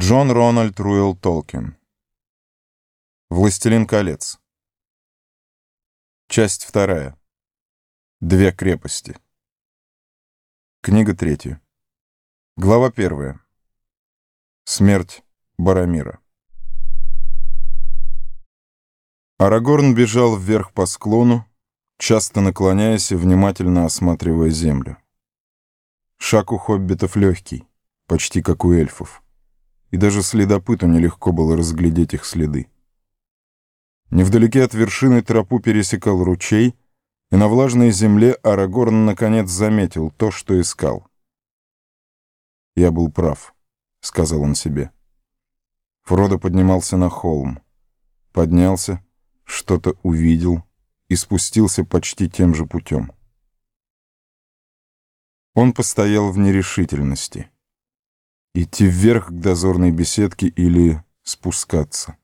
Джон Рональд Руэлл Толкин. Властелин колец. Часть вторая. Две крепости. Книга третья. Глава первая. Смерть Барамира. Арагорн бежал вверх по склону, часто наклоняясь и внимательно осматривая землю. Шаг у хоббитов легкий, почти как у эльфов и даже следопыту нелегко было разглядеть их следы. Невдалеке от вершины тропу пересекал ручей, и на влажной земле Арагорн наконец заметил то, что искал. «Я был прав», — сказал он себе. Фродо поднимался на холм. Поднялся, что-то увидел и спустился почти тем же путем. Он постоял в нерешительности. Идти вверх к дозорной беседке или спускаться.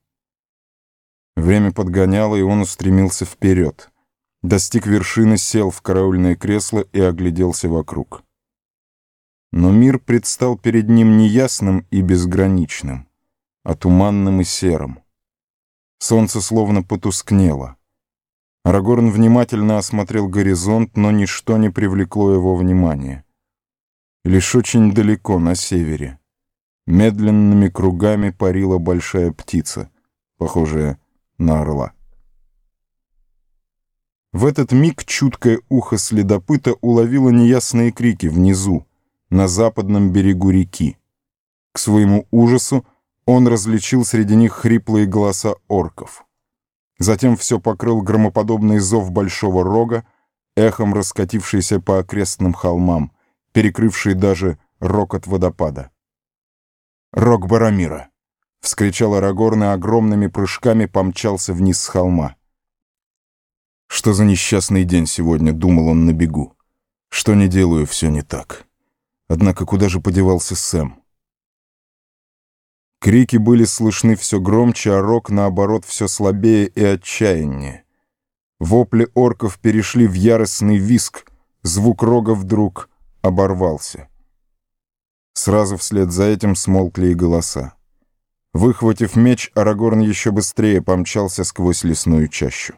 Время подгоняло, и он устремился вперед. Достиг вершины, сел в караульное кресло и огляделся вокруг. Но мир предстал перед ним неясным и безграничным, а туманным и серым. Солнце словно потускнело. Арагорн внимательно осмотрел горизонт, но ничто не привлекло его внимания. Лишь очень далеко, на севере, медленными кругами парила большая птица, похожая на орла. В этот миг чуткое ухо следопыта уловило неясные крики внизу, на западном берегу реки. К своему ужасу он различил среди них хриплые голоса орков. Затем все покрыл громоподобный зов большого рога, эхом раскатившийся по окрестным холмам перекрывший даже рокот водопада. «Рок Барамира!» — вскричал Арагорн и огромными прыжками помчался вниз с холма. «Что за несчастный день сегодня?» — думал он на бегу. «Что не делаю, все не так. Однако куда же подевался Сэм?» Крики были слышны все громче, а рок, наоборот, все слабее и отчаяннее. Вопли орков перешли в яростный виск, звук рога вдруг оборвался. Сразу вслед за этим смолкли и голоса. Выхватив меч, Арагорн еще быстрее помчался сквозь лесную чащу.